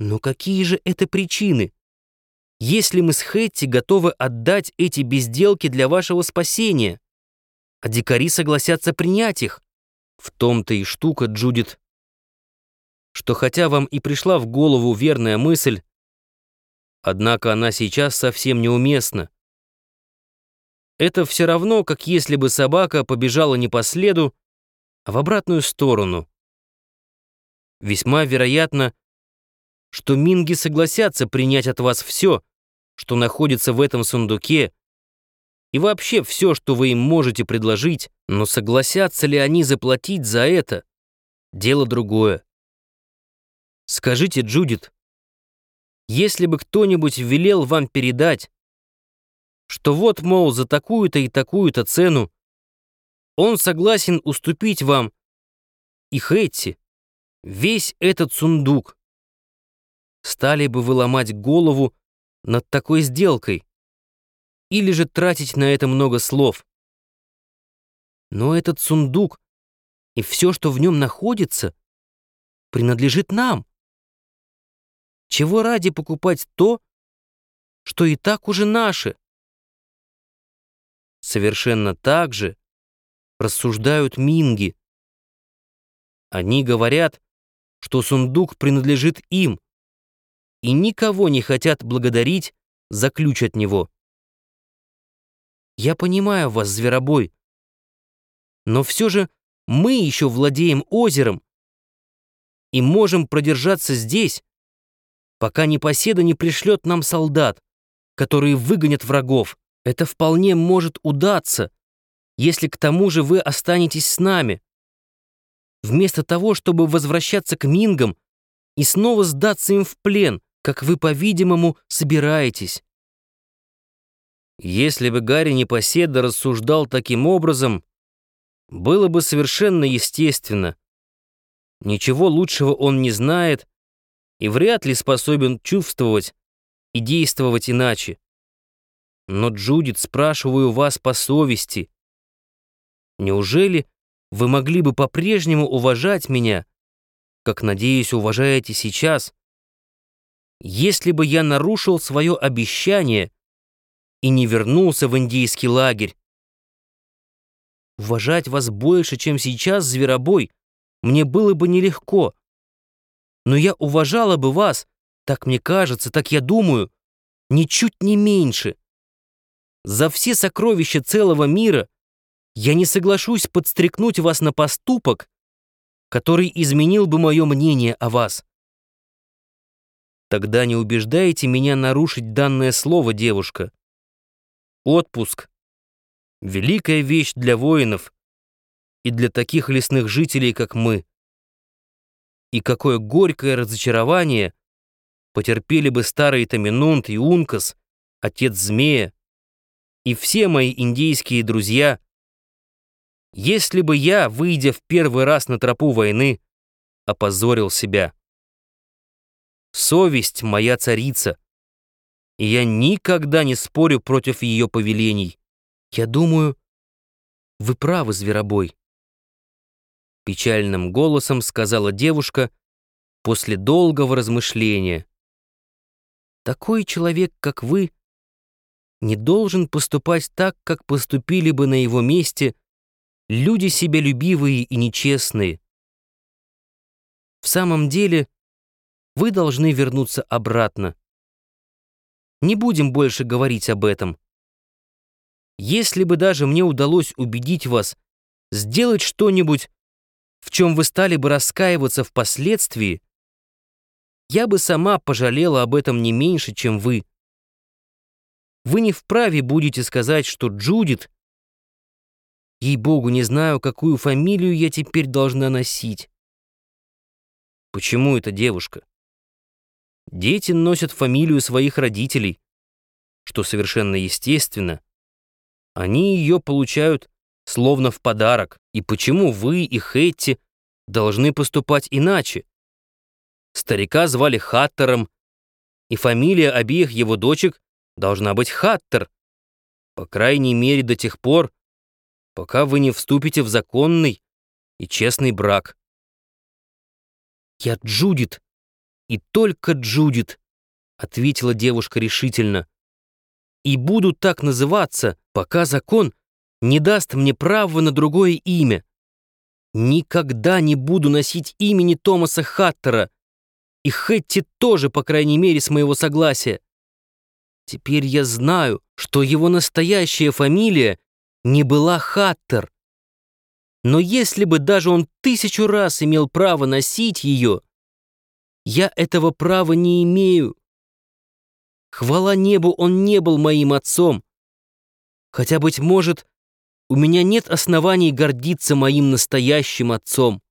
Но какие же это причины? Если мы с Хэтти готовы отдать эти безделки для вашего спасения, а дикари согласятся принять их, в том-то и штука, Джудит, что хотя вам и пришла в голову верная мысль, однако она сейчас совсем неуместна. Это все равно, как если бы собака побежала не по следу, а в обратную сторону. Весьма вероятно, что минги согласятся принять от вас все, что находится в этом сундуке, и вообще все, что вы им можете предложить, но согласятся ли они заплатить за это, дело другое. Скажите, Джудит, если бы кто-нибудь велел вам передать, что вот, мол, за такую-то и такую-то цену он согласен уступить вам и Хэтти весь этот сундук, стали бы вы ломать голову над такой сделкой или же тратить на это много слов. Но этот сундук и все, что в нем находится, принадлежит нам. Чего ради покупать то, что и так уже наше? Совершенно так же рассуждают минги. Они говорят, что сундук принадлежит им, и никого не хотят благодарить за ключ от него. Я понимаю вас, зверобой, но все же мы еще владеем озером и можем продержаться здесь, пока непоседа не пришлет нам солдат, которые выгонят врагов. Это вполне может удаться, если к тому же вы останетесь с нами. Вместо того, чтобы возвращаться к мингам и снова сдаться им в плен, как вы, по-видимому, собираетесь. Если бы Гарри Непоседа рассуждал таким образом, было бы совершенно естественно. Ничего лучшего он не знает и вряд ли способен чувствовать и действовать иначе. Но, Джудит, спрашиваю вас по совести. Неужели вы могли бы по-прежнему уважать меня, как, надеюсь, уважаете сейчас, если бы я нарушил свое обещание и не вернулся в индийский лагерь. Уважать вас больше, чем сейчас, зверобой, мне было бы нелегко. Но я уважала бы вас, так мне кажется, так я думаю, ничуть не меньше. За все сокровища целого мира я не соглашусь подстрекнуть вас на поступок, который изменил бы мое мнение о вас. Тогда не убеждайте меня нарушить данное слово, девушка. Отпуск — великая вещь для воинов и для таких лесных жителей, как мы. И какое горькое разочарование потерпели бы старый Таминунт и Ункас, отец змея, и все мои индейские друзья, если бы я, выйдя в первый раз на тропу войны, опозорил себя. Совесть моя царица, и я никогда не спорю против ее повелений. Я думаю, вы правы, зверобой. Печальным голосом сказала девушка после долгого размышления. Такой человек, как вы, не должен поступать так, как поступили бы на его месте люди себялюбивые и нечестные. В самом деле, вы должны вернуться обратно. Не будем больше говорить об этом. Если бы даже мне удалось убедить вас сделать что-нибудь, в чем вы стали бы раскаиваться впоследствии, я бы сама пожалела об этом не меньше, чем вы. Вы не вправе будете сказать, что Джудит... Ей-богу, не знаю, какую фамилию я теперь должна носить. Почему эта девушка? Дети носят фамилию своих родителей, что совершенно естественно. Они ее получают словно в подарок. И почему вы и Хэтти должны поступать иначе? Старика звали Хаттером, и фамилия обеих его дочек должна быть Хаттер, по крайней мере до тех пор, пока вы не вступите в законный и честный брак. Я Джудит, и только Джудит», — ответила девушка решительно. «И буду так называться, пока закон не даст мне права на другое имя. Никогда не буду носить имени Томаса Хаттера, и Хэтти тоже, по крайней мере, с моего согласия. Теперь я знаю, что его настоящая фамилия не была Хаттер. Но если бы даже он тысячу раз имел право носить ее, я этого права не имею. Хвала небу, он не был моим отцом. Хотя, быть может, у меня нет оснований гордиться моим настоящим отцом.